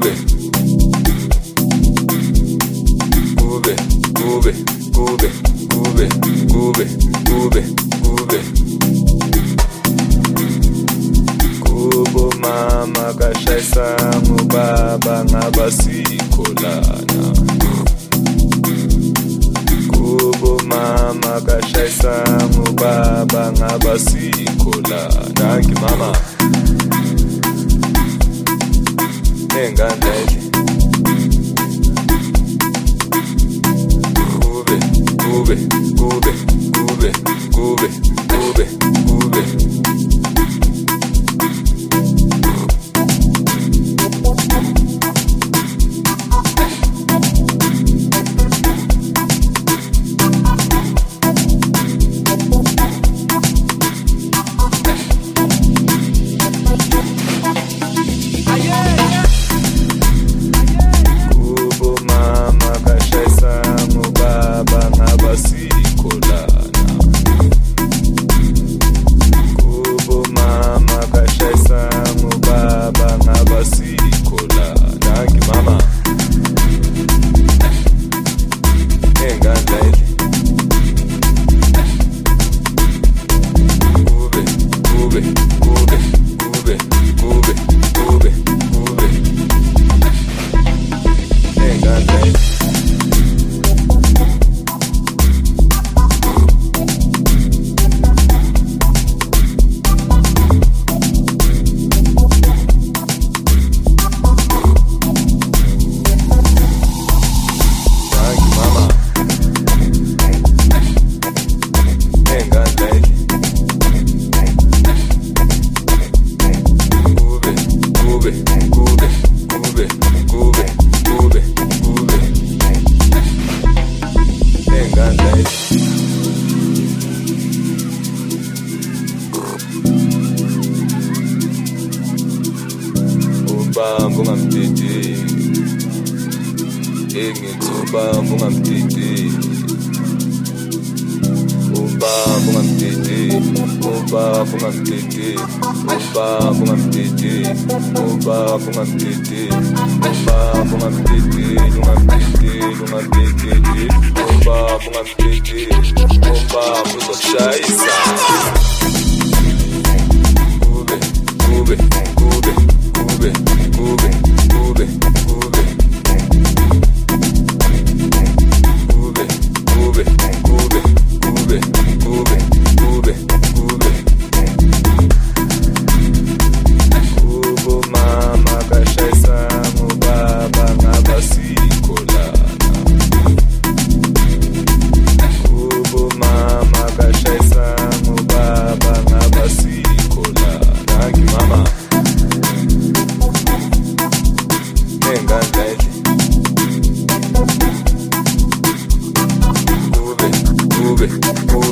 Gube, Gube, Gube, Gube, Gube, Gube, Gube, Gube. Kubo mama kashayisa ngubaba ngabasikholana. Kubo mama kashayisa ngubaba ngabasikholana. Thank you mama. me engañes. Cube, cube, cube, cube, cube. bunga bunga bunga engithuba ungamdidi bunga ungamdidi ubaba ungamdidi ubaba ungamdidi ubaba bunga ubaba ungamdidi bunga ungamdidi ungamdidi bunga ubaba ungamdidi bunga uzoshayisa move it, move it.